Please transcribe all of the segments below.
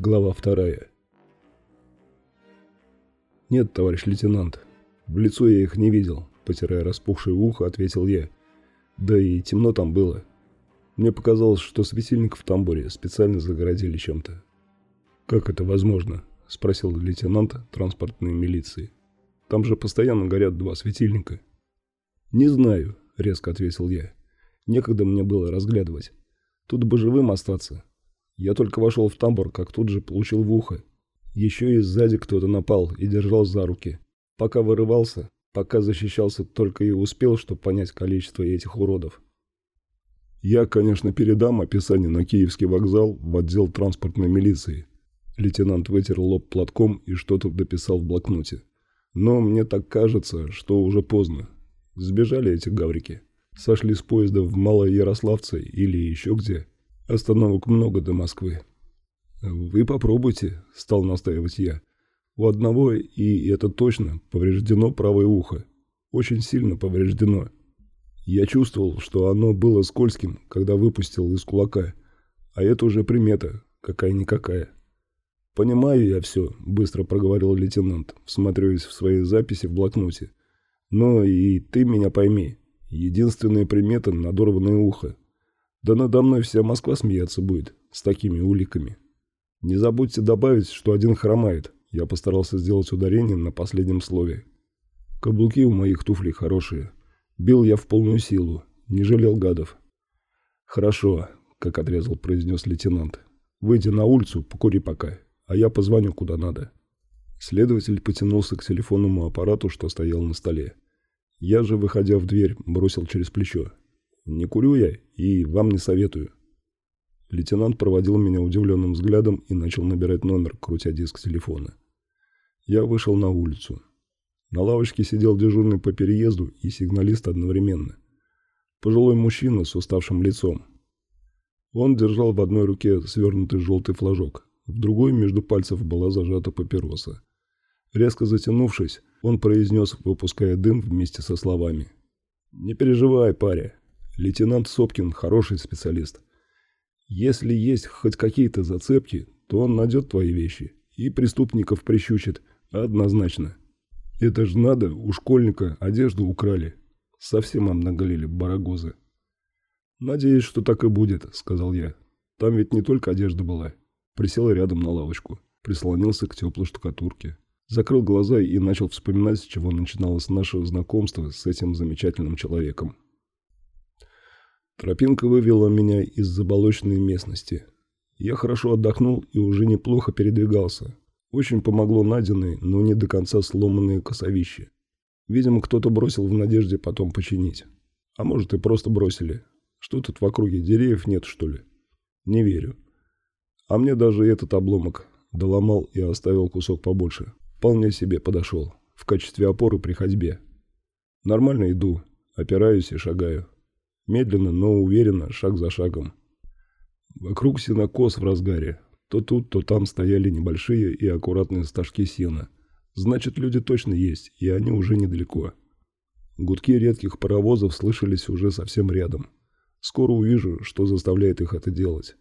Глава вторая. «Нет, товарищ лейтенант, в лицо я их не видел», – потирая распухшее ухо, ответил я. «Да и темно там было. Мне показалось, что светильник в тамбуре специально загородили чем-то». «Как это возможно?» – спросил лейтенант транспортной милиции. «Там же постоянно горят два светильника». «Не знаю», – резко ответил я. «Некогда мне было разглядывать. Тут бы живым остаться, я только вошел в тамбур, как тут же получил в ухо. Еще и сзади кто-то напал и держал за руки. Пока вырывался, пока защищался, только и успел, чтобы понять количество этих уродов. Я, конечно, передам описание на Киевский вокзал в отдел транспортной милиции. Лейтенант вытер лоб платком и что-то дописал в блокноте. Но мне так кажется, что уже поздно. Сбежали эти гаврики. Сошли с поезда в Малоярославце или еще где. Остановок много до Москвы. Вы попробуйте, стал настаивать я. У одного, и это точно, повреждено правое ухо. Очень сильно повреждено. Я чувствовал, что оно было скользким, когда выпустил из кулака. А это уже примета, какая-никакая. «Понимаю я все», – быстро проговорил лейтенант, всматриваясь в свои записи в блокноте. «Но и ты меня пойми. Единственная примета – надорванное ухо. Да надо мной вся Москва смеяться будет с такими уликами. Не забудьте добавить, что один хромает. Я постарался сделать ударение на последнем слове. Каблуки у моих туфлей хорошие. Бил я в полную силу. Не жалел гадов. Хорошо, как отрезал, произнес лейтенант. Выйди на улицу, покури пока, а я позвоню куда надо. Следователь потянулся к телефонному аппарату, что стоял на столе. Я же, выходя в дверь, бросил через плечо. Не курю я и вам не советую. Лейтенант проводил меня удивленным взглядом и начал набирать номер, крутя диск телефона. Я вышел на улицу. На лавочке сидел дежурный по переезду и сигналист одновременно. Пожилой мужчина с уставшим лицом. Он держал в одной руке свернутый желтый флажок, в другой между пальцев была зажата папироса. Резко затянувшись, он произнес, выпуская дым вместе со словами. «Не переживай, паря, Лейтенант Сопкин хороший специалист. Если есть хоть какие-то зацепки, то он найдет твои вещи и преступников прищучит однозначно. Это ж надо, у школьника одежду украли. Совсем обнаголели барагозы. «Надеюсь, что так и будет», — сказал я. «Там ведь не только одежда была». Присел рядом на лавочку, прислонился к теплой штукатурке. Закрыл глаза и начал вспоминать, с чего начиналось наше знакомство с этим замечательным человеком. Тропинка вывела меня из заболоченной местности. Я хорошо отдохнул и уже неплохо передвигался. Очень помогло найденное, но не до конца сломанные косовище. Видимо, кто-то бросил в надежде потом починить. А может и просто бросили. Что тут в округе, деревьев нет, что ли? Не верю. А мне даже этот обломок доломал и оставил кусок побольше. Вполне себе подошел. В качестве опоры при ходьбе. Нормально иду, опираюсь и шагаю. Медленно, но уверенно, шаг за шагом. Вокруг сенокос в разгаре. То тут, то там стояли небольшие и аккуратные стажки сена. Значит, люди точно есть, и они уже недалеко. Гудки редких паровозов слышались уже совсем рядом. Скоро увижу, что заставляет их это делать.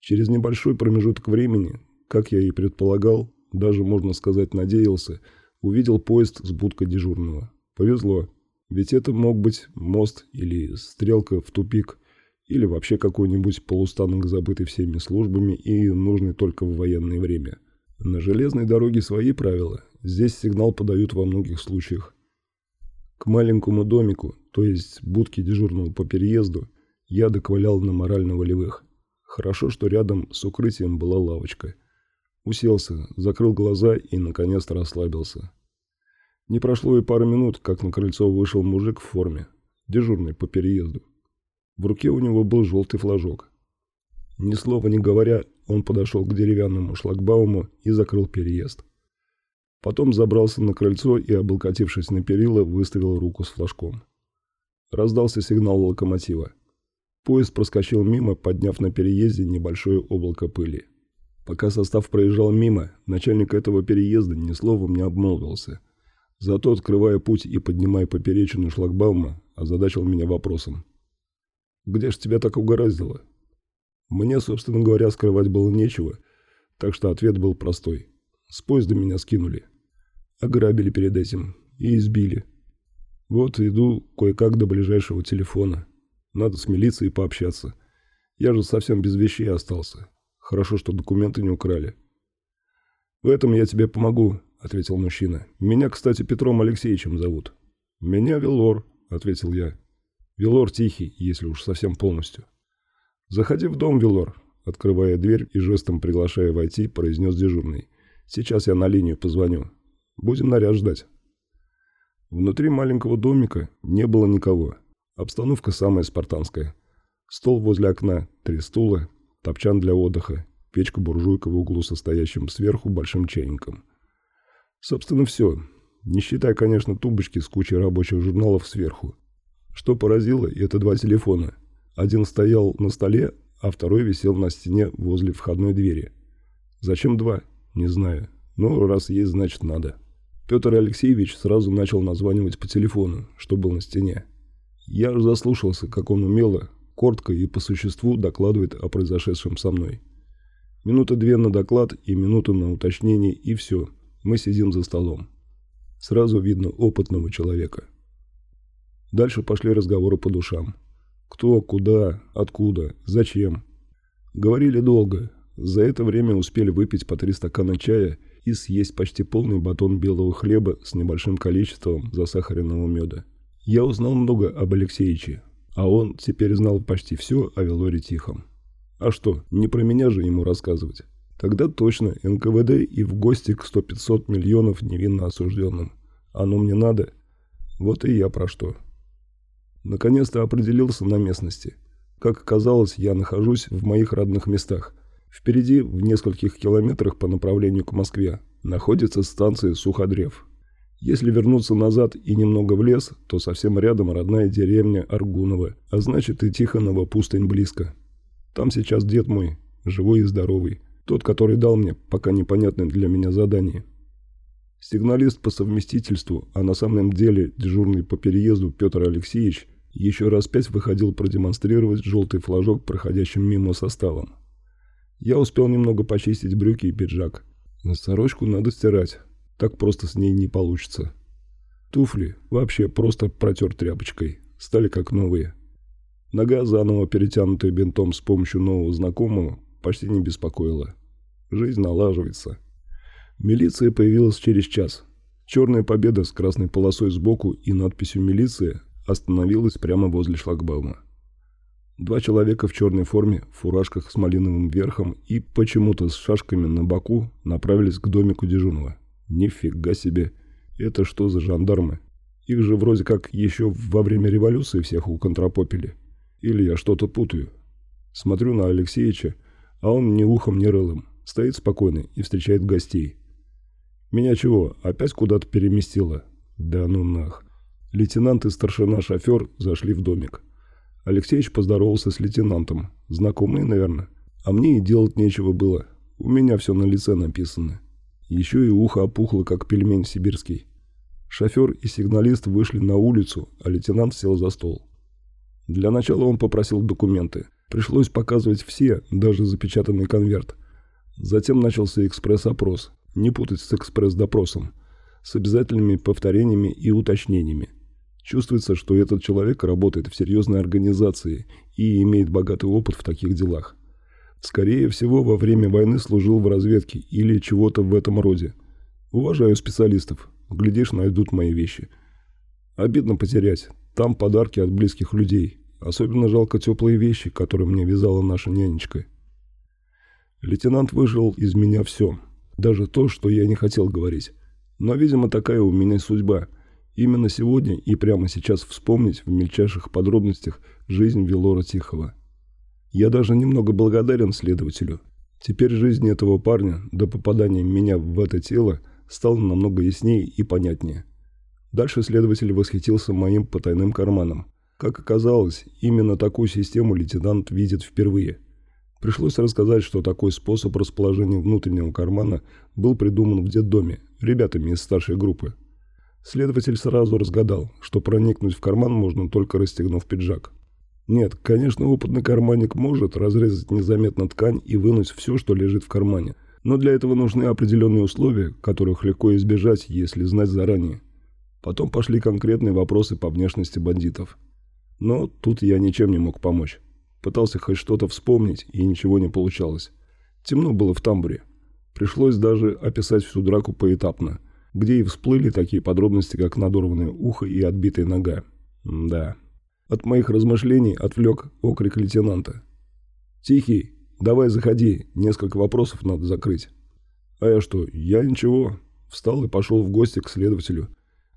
Через небольшой промежуток времени, как я и предполагал, даже, можно сказать, надеялся, увидел поезд с будкой дежурного. Повезло. Ведь это мог быть мост или стрелка в тупик, или вообще какой-нибудь полустанок, забытый всеми службами и нужный только в военное время. На железной дороге свои правила. Здесь сигнал подают во многих случаях. К маленькому домику, то есть будке дежурного по переезду, я доковылял на морально-волевых. Хорошо, что рядом с укрытием была лавочка. Уселся, закрыл глаза и наконец-то расслабился. Не прошло и пары минут, как на крыльцо вышел мужик в форме, дежурный по переезду. В руке у него был желтый флажок. Ни слова не говоря, он подошел к деревянному шлагбауму и закрыл переезд. Потом забрался на крыльцо и, облокотившись на перила, выставил руку с флажком. Раздался сигнал локомотива. Поезд проскочил мимо, подняв на переезде небольшое облако пыли. Пока состав проезжал мимо, начальник этого переезда ни словом не обмолвился – Зато, открывая путь и поднимая поперечину шлагбаума, озадачил меня вопросом. «Где ж тебя так угораздило?» Мне, собственно говоря, скрывать было нечего, Так что ответ был простой. С поезда меня скинули. Ограбили перед этим и избили. Вот иду кое-как до ближайшего телефона. Надо с милицией пообщаться. Я же совсем без вещей остался. Хорошо, что документы не украли. «В этом я тебе помогу», — ответил мужчина. «Меня, кстати, Петром Алексеевичем зовут». «Меня Велор», — ответил я. «Велор тихий, если уж совсем полностью». «Заходи в дом, Велор», — открывая дверь и жестом приглашая войти, произнес дежурный. «Сейчас я на линию позвоню. Будем наряд ждать». Внутри маленького домика не было никого. Обстановка самая спартанская. Стол возле окна, три стула, топчан для отдыха, печка-буржуйка в углу, состоящим сверху большим чайником. Собственно, все. Не считая, конечно, тумбочки с кучей рабочих журналов сверху. Что поразило, это два телефона. Один стоял на столе, а второй висел на стене возле входной двери. Зачем два? Не знаю. Но раз есть, значит надо. Петр Алексеевич сразу начал названивать по телефону, что был на стене. Я же заслушался, как он умело, коротко и по существу докладывает о произошедшем со мной. Минута две на доклад и минуту на уточнение, и все. Мы сидим за столом. Сразу видно опытного человека. Дальше пошли разговоры по душам. Кто, куда, откуда, зачем. Говорили долго. За это время успели выпить по три стакана чая и съесть почти полный батон белого хлеба с небольшим количеством засахаренного меда. Я узнал много об Алексеевиче, а он теперь знал почти все о Велоре Тихом. А что, не про меня же ему рассказывать. Тогда точно НКВД и в гости к 100-500 миллионов невинно осужденным. Оно мне надо? Вот и я про что. Наконец-то определился на местности. Как оказалось, я нахожусь в моих родных местах. Впереди, в нескольких километрах по направлению к Москве, находится станция Суходрев. Если вернуться назад и немного в лес, то совсем рядом родная деревня Аргунова, а значит и Тихонова пустынь близко. Там сейчас дед мой, живой и здоровый, тот, который дал мне пока непонятное для меня задание. Сигналист по совместительству, а на самом деле дежурный по переезду Петр Алексеевич, еще раз пять выходил продемонстрировать желтый флажок проходящим мимо составом. Я успел немного почистить брюки и пиджак. Сорочку надо стирать, так просто с ней не получится. Туфли вообще просто протер тряпочкой. Стали как новые. Нога, заново перетянутая бинтом с помощью нового знакомого, почти не беспокоила. Жизнь налаживается. Милиция появилась через час. Черная победа с красной полосой сбоку и надписью «Милиция» остановилась прямо возле шлагбаума. Два человека в черной форме, в фуражках с малиновым верхом и почему-то с шашками на боку направились к домику дежурного. Нифига себе. Это что за жандармы? Их же вроде как еще во время революции всех уконтропопили. Или я что-то путаю. Смотрю на Алексеевича, а он ни ухом, ни рылом. Стоит спокойно и встречает гостей. Меня чего, опять куда-то переместило? Да ну нах. Лейтенант и старшина-шофер зашли в домик. Алексеевич поздоровался с лейтенантом. Знакомые, наверное. А мне и делать нечего было. У меня все на лице написано. Еще и ухо опухло, как пельмень сибирский. Шофер и сигналист вышли на улицу, а лейтенант сел за стол. Для начала он попросил документы. Пришлось показывать все, даже запечатанный конверт. Затем начался экспресс-опрос. Не путать с экспресс-допросом. С обязательными повторениями и уточнениями. Чувствуется, что этот человек работает в серьезной организации и имеет богатый опыт в таких делах. Скорее всего, во время войны служил в разведке или чего-то в этом роде. Уважаю специалистов. Глядишь, найдут мои вещи. Обидно потерять. Там подарки от близких людей. Особенно жалко теплые вещи, которые мне вязала наша нянечка. Лейтенант выжил из меня все. Даже то, что я не хотел говорить. Но, видимо, такая у меня судьба. Именно сегодня и прямо сейчас вспомнить в мельчайших подробностях жизнь Велора Тихого. Я даже немного благодарен следователю. Теперь жизнь этого парня до попадания меня в это тело стала намного яснее и понятнее. Дальше следователь восхитился моим потайным карманом. Как оказалось, именно такую систему лейтенант видит впервые. Пришлось рассказать, что такой способ расположения внутреннего кармана был придуман в детдоме ребятами из старшей группы. Следователь сразу разгадал, что проникнуть в карман можно только расстегнув пиджак. Нет, конечно, опытный карманник может разрезать незаметно ткань и вынуть все, что лежит в кармане. Но для этого нужны определенные условия, которых легко избежать, если знать заранее. Потом пошли конкретные вопросы по внешности бандитов. Но тут я ничем не мог помочь. Пытался хоть что-то вспомнить, и ничего не получалось. Темно было в тамбуре. Пришлось даже описать всю драку поэтапно, где и всплыли такие подробности, как надорванное ухо и отбитая нога. да. От моих размышлений отвлек окрик лейтенанта. «Тихий, давай заходи, несколько вопросов надо закрыть». «А я что, я ничего». Встал и пошел в гости к следователю.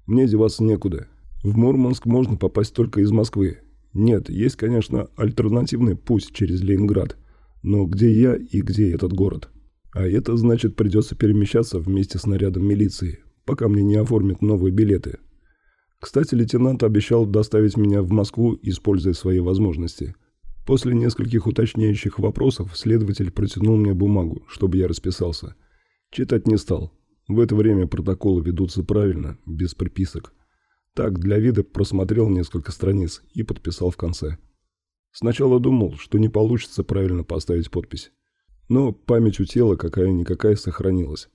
«Мне деваться некуда. В Мурманск можно попасть только из Москвы. Нет, есть, конечно, альтернативный путь через Ленинград. Но где я и где этот город? А это значит придется перемещаться вместе с нарядом милиции, пока мне не оформят новые билеты. Кстати, лейтенант обещал доставить меня в Москву, используя свои возможности. После нескольких уточняющих вопросов следователь протянул мне бумагу, чтобы я расписался. Читать не стал. В это время протоколы ведутся правильно, без приписок. Так, для вида просмотрел несколько страниц и подписал в конце. Сначала думал, что не получится правильно поставить подпись. Но память у тела какая-никакая сохранилась.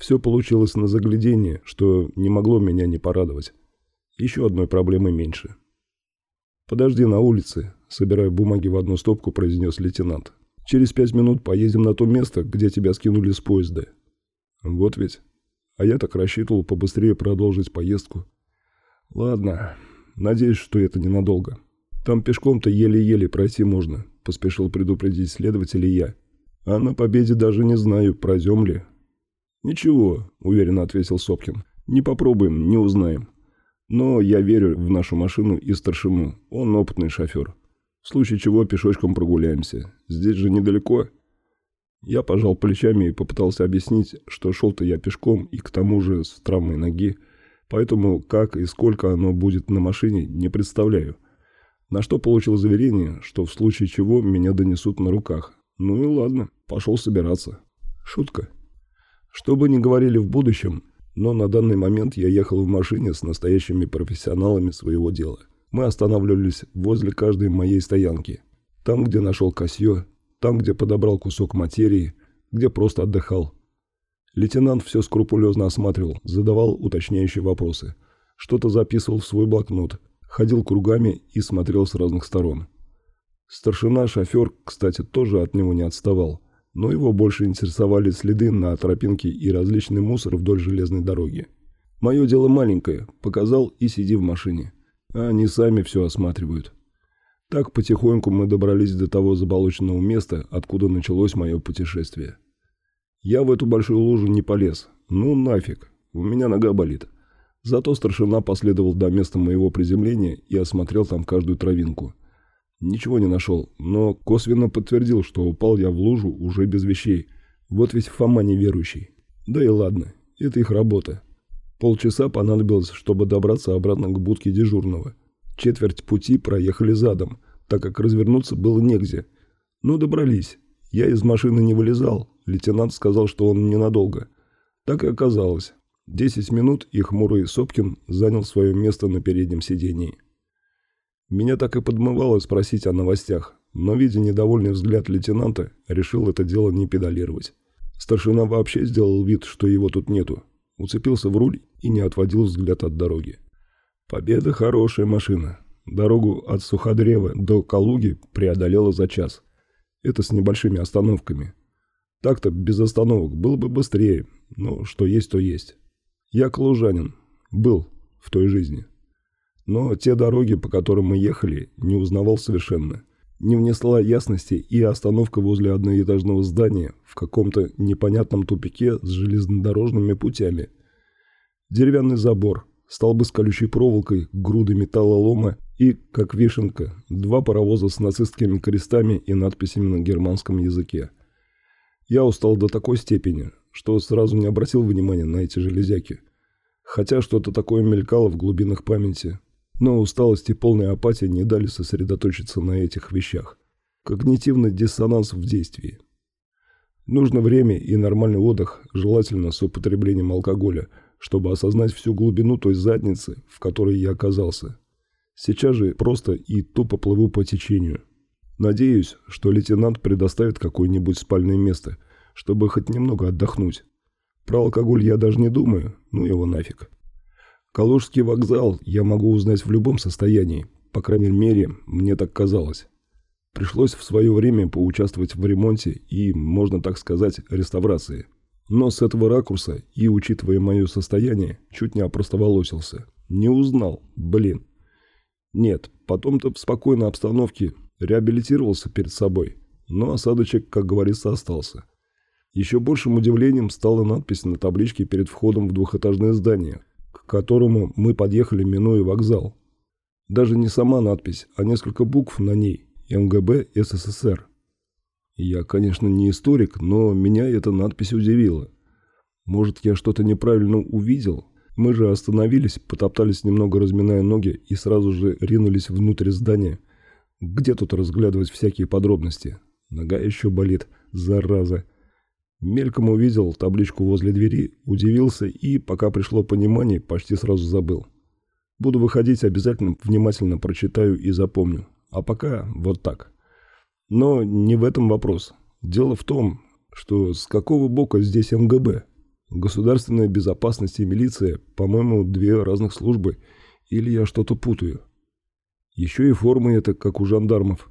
Все получилось на заглядение, что не могло меня не порадовать. Еще одной проблемы меньше. «Подожди на улице», — собирая бумаги в одну стопку, произнес лейтенант. «Через пять минут поедем на то место, где тебя скинули с поезда». «Вот ведь. А я так рассчитывал побыстрее продолжить поездку». «Ладно. Надеюсь, что это ненадолго. Там пешком-то еле-еле пройти можно», — поспешил предупредить следователя я. «А на победе даже не знаю, пройдем ли». «Ничего», — уверенно ответил Сопкин. «Не попробуем, не узнаем». Но я верю в нашу машину и старшину. Он опытный шофер. В случае чего пешочком прогуляемся. Здесь же недалеко. Я пожал плечами и попытался объяснить, что шел-то я пешком и к тому же с травмой ноги. Поэтому как и сколько оно будет на машине, не представляю. На что получил заверение, что в случае чего меня донесут на руках. Ну и ладно, пошел собираться. Шутка. Что бы ни говорили в будущем, но на данный момент я ехал в машине с настоящими профессионалами своего дела. Мы останавливались возле каждой моей стоянки. Там, где нашел косье, там, где подобрал кусок материи, где просто отдыхал. Лейтенант все скрупулезно осматривал, задавал уточняющие вопросы. Что-то записывал в свой блокнот, ходил кругами и смотрел с разных сторон. Старшина-шофер, кстати, тоже от него не отставал но его больше интересовали следы на тропинке и различный мусор вдоль железной дороги. «Мое дело маленькое», – показал и сиди в машине. А они сами все осматривают. Так потихоньку мы добрались до того заболоченного места, откуда началось мое путешествие. Я в эту большую лужу не полез. Ну нафиг, у меня нога болит. Зато старшина последовал до места моего приземления и осмотрел там каждую травинку – Ничего не нашел, но косвенно подтвердил, что упал я в лужу уже без вещей. Вот ведь Фома неверующий. Да и ладно, это их работа. Полчаса понадобилось, чтобы добраться обратно к будке дежурного. Четверть пути проехали задом, так как развернуться было негде. Но добрались. Я из машины не вылезал. Лейтенант сказал, что он ненадолго. Так и оказалось. Десять минут и хмурый Сопкин занял свое место на переднем сидении. Меня так и подмывало спросить о новостях, но, видя недовольный взгляд лейтенанта, решил это дело не педалировать. Старшина вообще сделал вид, что его тут нету. Уцепился в руль и не отводил взгляд от дороги. Победа хорошая машина. Дорогу от Суходрева до Калуги преодолела за час. Это с небольшими остановками. Так-то без остановок было бы быстрее, но что есть, то есть. Я калужанин. Был в той жизни. Но те дороги, по которым мы ехали, не узнавал совершенно. Не внесла ясности и остановка возле одноэтажного здания в каком-то непонятном тупике с железнодорожными путями. Деревянный забор, столбы с колючей проволокой, груды металлолома и, как вишенка, два паровоза с нацистскими крестами и надписями на германском языке. Я устал до такой степени, что сразу не обратил внимания на эти железяки. Хотя что-то такое мелькало в глубинах памяти, но усталость и полная апатия не дали сосредоточиться на этих вещах. Когнитивный диссонанс в действии. Нужно время и нормальный отдых, желательно с употреблением алкоголя, чтобы осознать всю глубину той задницы, в которой я оказался. Сейчас же просто и тупо плыву по течению. Надеюсь, что лейтенант предоставит какое-нибудь спальное место, чтобы хоть немного отдохнуть. Про алкоголь я даже не думаю, ну его нафиг. Калужский вокзал я могу узнать в любом состоянии, по крайней мере, мне так казалось. Пришлось в свое время поучаствовать в ремонте и, можно так сказать, реставрации. Но с этого ракурса и, учитывая мое состояние, чуть не опростоволосился. Не узнал, блин. Нет, потом-то в спокойной обстановке реабилитировался перед собой, но осадочек, как говорится, остался. Еще большим удивлением стала надпись на табличке перед входом в двухэтажное здание, к которому мы подъехали, минуя вокзал. Даже не сама надпись, а несколько букв на ней «МГБ СССР». Я, конечно, не историк, но меня эта надпись удивила. Может, я что-то неправильно увидел? Мы же остановились, потоптались немного, разминая ноги, и сразу же ринулись внутрь здания. Где тут разглядывать всякие подробности? Нога еще болит, зараза. Мельком увидел табличку возле двери, удивился и, пока пришло понимание, почти сразу забыл. Буду выходить, обязательно внимательно прочитаю и запомню. А пока вот так. Но не в этом вопрос. Дело в том, что с какого бока здесь МГБ? Государственная безопасность и милиция, по-моему, две разных службы. Или я что-то путаю? Еще и формы это, как у жандармов.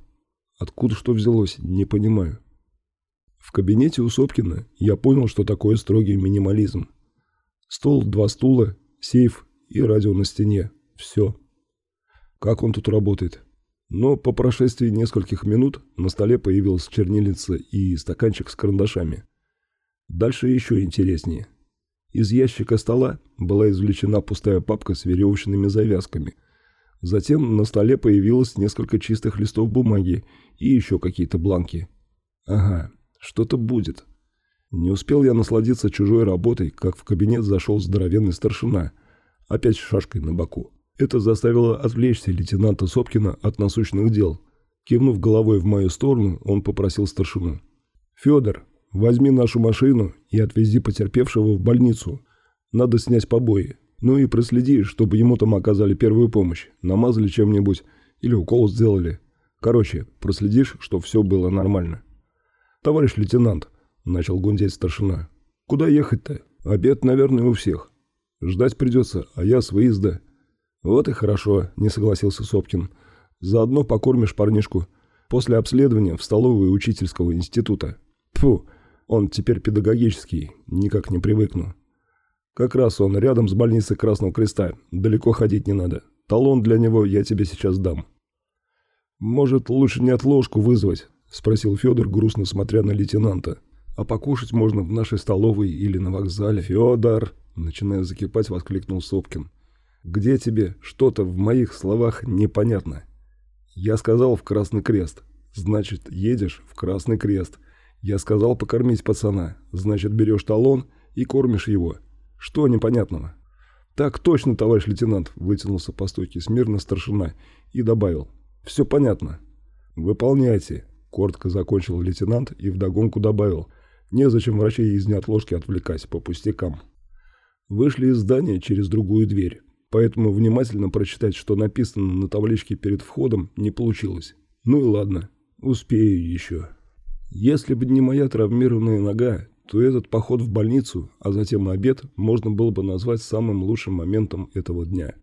Откуда что взялось, не понимаю. В кабинете у Сопкина я понял, что такое строгий минимализм. Стол, два стула, сейф и радио на стене. Все. Как он тут работает? Но по прошествии нескольких минут на столе появилась чернильница и стаканчик с карандашами. Дальше еще интереснее. Из ящика стола была извлечена пустая папка с веревочными завязками. Затем на столе появилось несколько чистых листов бумаги и еще какие-то бланки. Ага, что-то будет. Не успел я насладиться чужой работой, как в кабинет зашел здоровенный старшина, опять с шашкой на боку. Это заставило отвлечься лейтенанта Сопкина от насущных дел. Кивнув головой в мою сторону, он попросил старшину. «Федор, возьми нашу машину и отвези потерпевшего в больницу. Надо снять побои. Ну и проследи, чтобы ему там оказали первую помощь, намазали чем-нибудь или укол сделали. Короче, проследишь, что все было нормально». «Товарищ лейтенант», – начал гундеть старшина, – «куда ехать-то? Обед, наверное, у всех. Ждать придется, а я с выезда». «Вот и хорошо», – не согласился Сопкин. «Заодно покормишь парнишку. После обследования в столовую учительского института. Фу, он теперь педагогический, никак не привыкну. Как раз он рядом с больницей Красного Креста, далеко ходить не надо. Талон для него я тебе сейчас дам». «Может, лучше не отложку вызвать?» – спросил Федор, грустно смотря на лейтенанта. «А покушать можно в нашей столовой или на вокзале». «Федор!» – начиная закипать, воскликнул Сопкин. Где тебе что-то в моих словах непонятно? Я сказал в Красный Крест. Значит, едешь в Красный Крест. Я сказал покормить пацана. Значит, берешь талон и кормишь его. Что непонятного? Так точно, товарищ лейтенант, вытянулся по стойке смирно старшина и добавил. Все понятно. Выполняйте. Коротко закончил лейтенант и вдогонку добавил. Незачем врачей из неотложки отвлекать по пустякам. Вышли из здания через другую дверь. Поэтому внимательно прочитать, что написано на табличке перед входом, не получилось. Ну и ладно, успею еще. Если бы не моя травмированная нога, то этот поход в больницу, а затем обед, можно было бы назвать самым лучшим моментом этого дня.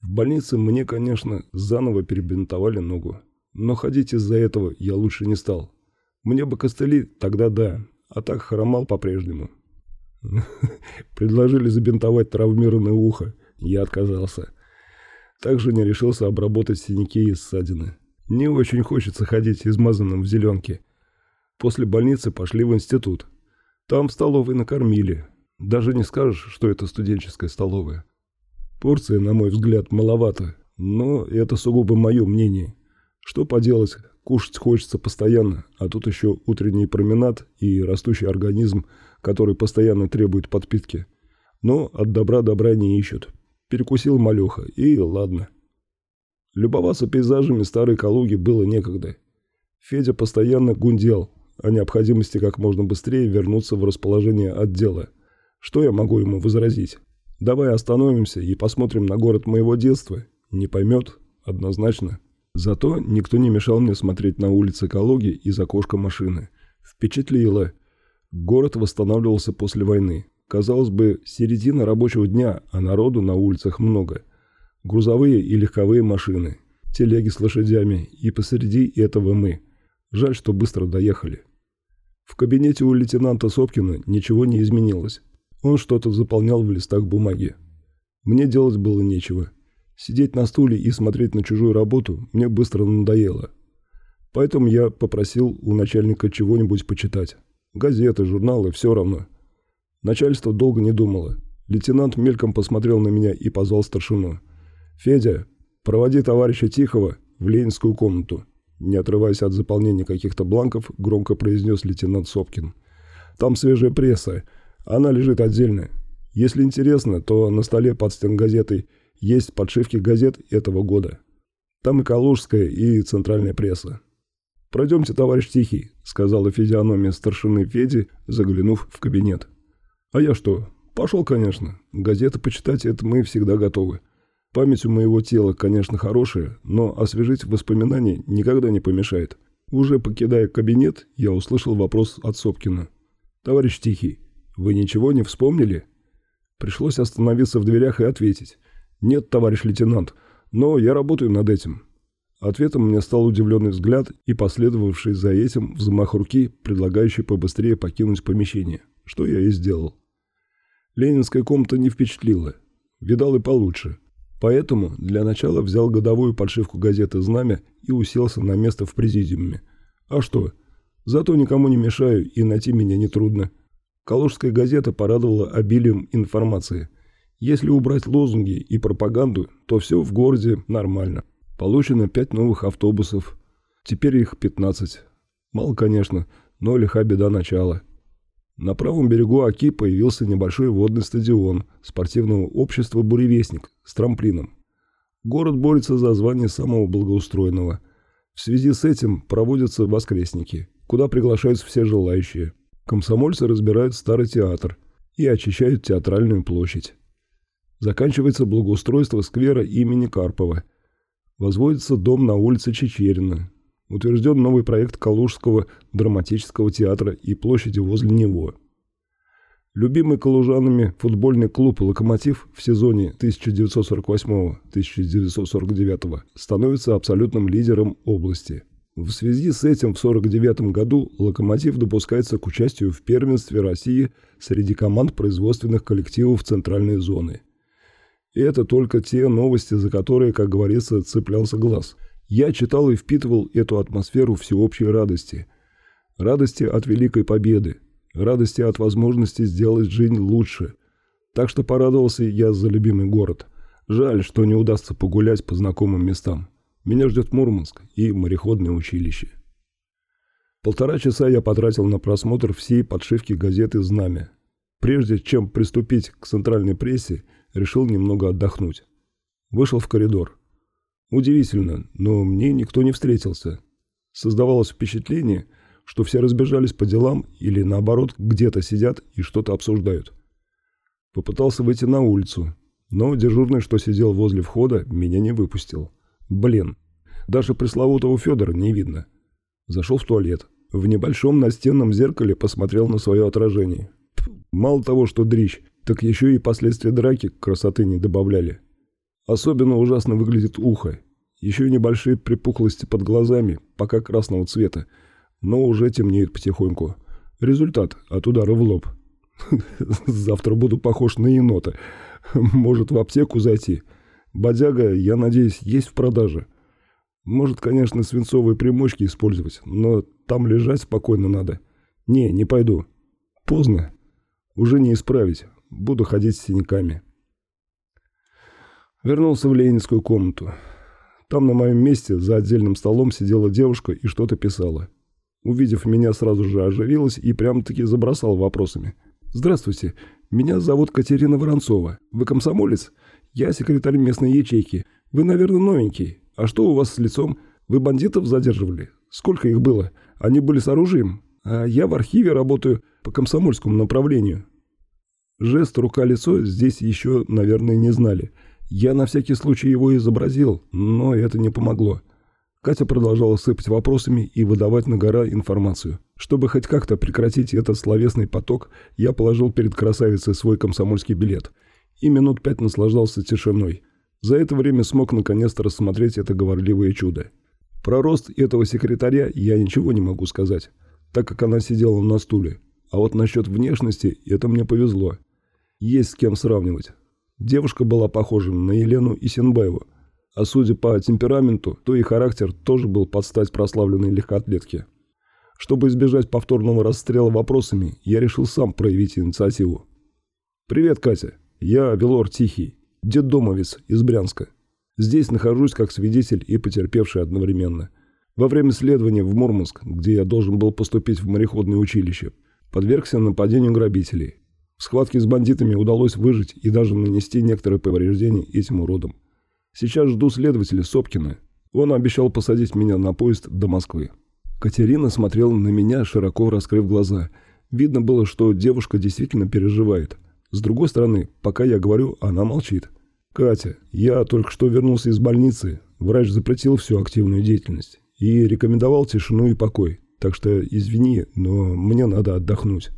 В больнице мне, конечно, заново перебинтовали ногу. Но ходить из-за этого я лучше не стал. Мне бы костыли, тогда да, а так хромал по-прежнему. Предложили забинтовать травмированное ухо. Я отказался. Также не решился обработать синяки и ссадины. Не очень хочется ходить измазанным в зеленке. После больницы пошли в институт. Там в столовой накормили. Даже не скажешь, что это студенческая столовая. Порции, на мой взгляд, маловато, но это сугубо мое мнение. Что поделать, кушать хочется постоянно, а тут еще утренний променад и растущий организм, который постоянно требует подпитки. Но от добра добра не ищут, перекусил малюха, и ладно. Любоваться пейзажами старой Калуги было некогда. Федя постоянно гундел о необходимости как можно быстрее вернуться в расположение отдела. Что я могу ему возразить? Давай остановимся и посмотрим на город моего детства. Не поймет, однозначно. Зато никто не мешал мне смотреть на улицы Калуги из окошка машины. Впечатлило. Город восстанавливался после войны. Казалось бы, середина рабочего дня, а народу на улицах много. Грузовые и легковые машины, телеги с лошадями, и посреди этого мы. Жаль, что быстро доехали. В кабинете у лейтенанта Сопкина ничего не изменилось. Он что-то заполнял в листах бумаги. Мне делать было нечего. Сидеть на стуле и смотреть на чужую работу мне быстро надоело. Поэтому я попросил у начальника чего-нибудь почитать. Газеты, журналы, все равно. Начальство долго не думало. Лейтенант мельком посмотрел на меня и позвал старшину. «Федя, проводи товарища Тихого в ленинскую комнату». Не отрываясь от заполнения каких-то бланков, громко произнес лейтенант Сопкин. «Там свежая пресса. Она лежит отдельно. Если интересно, то на столе под стенгазетой есть подшивки газет этого года. Там и Калужская, и центральная пресса. «Пройдемте, товарищ Тихий», — сказала физиономия старшины Феди, заглянув в кабинет. «А я что? Пошел, конечно. Газеты почитать — это мы всегда готовы. Память у моего тела, конечно, хорошая, но освежить воспоминания никогда не помешает». Уже покидая кабинет, я услышал вопрос от Сопкина. «Товарищ Тихий, вы ничего не вспомнили?» Пришлось остановиться в дверях и ответить. «Нет, товарищ лейтенант, но я работаю над этим». Ответом мне стал удивленный взгляд и последовавший за этим взмах руки, предлагающий побыстрее покинуть помещение, что я и сделал. Ленинская комната не впечатлила. Видал и получше. Поэтому для начала взял годовую подшивку газеты «Знамя» и уселся на место в президиуме. А что? Зато никому не мешаю и найти меня нетрудно. Калужская газета порадовала обилием информации. Если убрать лозунги и пропаганду, то все в городе нормально. Получено пять новых автобусов. Теперь их 15. Мало, конечно, но лиха беда начала. На правом берегу Оки появился небольшой водный стадион спортивного общества «Буревестник» с трамплином. Город борется за звание самого благоустроенного. В связи с этим проводятся воскресники, куда приглашаются все желающие. Комсомольцы разбирают старый театр и очищают театральную площадь. Заканчивается благоустройство сквера имени Карпова. Возводится дом на улице Чечерина, утвержден новый проект Калужского драматического театра и площади возле него. Любимый калужанами футбольный клуб «Локомотив» в сезоне 1948-1949 становится абсолютным лидером области. В связи с этим в 1949 году «Локомотив» допускается к участию в первенстве России среди команд производственных коллективов центральной зоны. И это только те новости, за которые, как говорится, цеплялся глаз – я читал и впитывал эту атмосферу всеобщей радости. Радости от великой победы, радости от возможности сделать жизнь лучше. Так что порадовался я за любимый город. Жаль, что не удастся погулять по знакомым местам. Меня ждет Мурманск и мореходное училище. Полтора часа я потратил на просмотр всей подшивки газеты «Знамя». Прежде чем приступить к центральной прессе, решил немного отдохнуть. Вышел в коридор. Удивительно, но мне никто не встретился. Создавалось впечатление, что все разбежались по делам или наоборот где-то сидят и что-то обсуждают. Попытался выйти на улицу, но дежурный, что сидел возле входа, меня не выпустил. Блин, даже пресловутого Федора не видно. Зашел в туалет. В небольшом настенном зеркале посмотрел на свое отражение. Мало того, что дрищ, так еще и последствия драки красоты не добавляли. Особенно ужасно выглядит ухо. Еще небольшие припухлости под глазами, пока красного цвета, но уже темнеют потихоньку. Результат от удара в лоб. Завтра буду похож на енота. Может, в аптеку зайти. Бодяга, я надеюсь, есть в продаже. Может, конечно, свинцовые примочки использовать, но там лежать спокойно надо. Не, не пойду. Поздно. Уже не исправить. Буду ходить с синяками. Вернулся в ленинскую комнату. Там на моем месте за отдельным столом сидела девушка и что-то писала. Увидев меня, сразу же оживилась и прям-таки забросала вопросами. «Здравствуйте, меня зовут Катерина Воронцова. Вы комсомолец? Я секретарь местной ячейки. Вы, наверное, новенький. А что у вас с лицом? Вы бандитов задерживали? Сколько их было? Они были с оружием? А я в архиве работаю по комсомольскому направлению». Жест рука-лицо здесь еще, наверное, не знали – я на всякий случай его изобразил, но это не помогло. Катя продолжала сыпать вопросами и выдавать на гора информацию. Чтобы хоть как-то прекратить этот словесный поток, я положил перед красавицей свой комсомольский билет и минут пять наслаждался тишиной. За это время смог наконец-то рассмотреть это говорливое чудо. Про рост этого секретаря я ничего не могу сказать, так как она сидела на стуле. А вот насчет внешности это мне повезло. Есть с кем сравнивать. Девушка была похожа на Елену Исенбаеву, а судя по темпераменту, то и характер тоже был под стать прославленной легкоатлетке. Чтобы избежать повторного расстрела вопросами, я решил сам проявить инициативу. «Привет, Катя. Я Велор Тихий, детдомовец из Брянска. Здесь нахожусь как свидетель и потерпевший одновременно. Во время следования в Мурманск, где я должен был поступить в мореходное училище, подвергся нападению грабителей. В схватке с бандитами удалось выжить и даже нанести некоторые повреждения этим уродам. Сейчас жду следователя Сопкина. Он обещал посадить меня на поезд до Москвы. Катерина смотрела на меня, широко раскрыв глаза. Видно было, что девушка действительно переживает. С другой стороны, пока я говорю, она молчит. «Катя, я только что вернулся из больницы. Врач запретил всю активную деятельность и рекомендовал тишину и покой. Так что извини, но мне надо отдохнуть».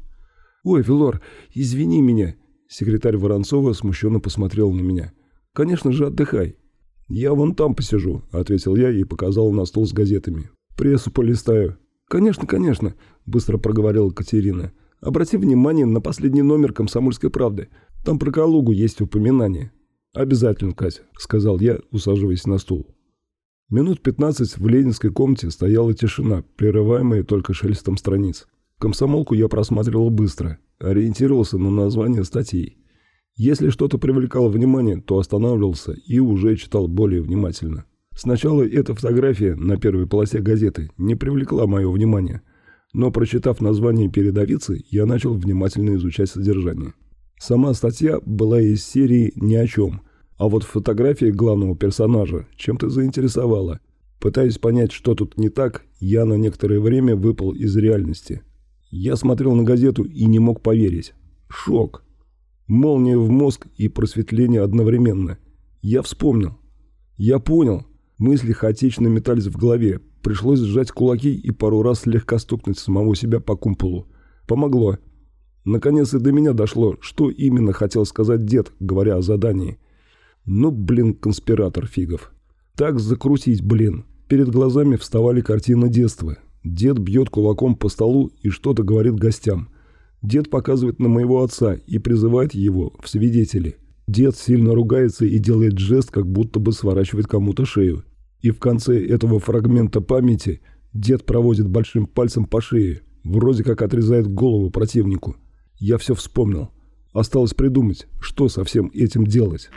«Ой, Велор, извини меня!» Секретарь Воронцова смущенно посмотрел на меня. «Конечно же, отдыхай». «Я вон там посижу», — ответил я и показал на стол с газетами. «Прессу полистаю». «Конечно, конечно», — быстро проговорила Катерина. «Обрати внимание на последний номер «Комсомольской правды». Там про Калугу есть упоминание». «Обязательно, Катя», — сказал я, усаживаясь на стул. Минут пятнадцать в ленинской комнате стояла тишина, прерываемая только шелестом страниц. Комсомолку я просматривал быстро, ориентировался на название статей. Если что-то привлекало внимание, то останавливался и уже читал более внимательно. Сначала эта фотография на первой полосе газеты не привлекла мое внимание, но прочитав название передовицы, я начал внимательно изучать содержание. Сама статья была из серии «Ни о чем», а вот фотография главного персонажа чем-то заинтересовала. Пытаясь понять, что тут не так, я на некоторое время выпал из реальности. Я смотрел на газету и не мог поверить. Шок. Молния в мозг и просветление одновременно. Я вспомнил. Я понял. Мысли хаотично метались в голове. Пришлось сжать кулаки и пару раз слегка стукнуть самого себя по кумполу. Помогло. Наконец и до меня дошло, что именно хотел сказать дед, говоря о задании. Ну, блин, конспиратор фигов. Так закрутить, блин. Перед глазами вставали картины детства. Дед бьет кулаком по столу и что-то говорит гостям. Дед показывает на моего отца и призывает его в свидетели. Дед сильно ругается и делает жест, как будто бы сворачивает кому-то шею. И в конце этого фрагмента памяти дед проводит большим пальцем по шее, вроде как отрезает голову противнику. Я все вспомнил. Осталось придумать, что со всем этим делать.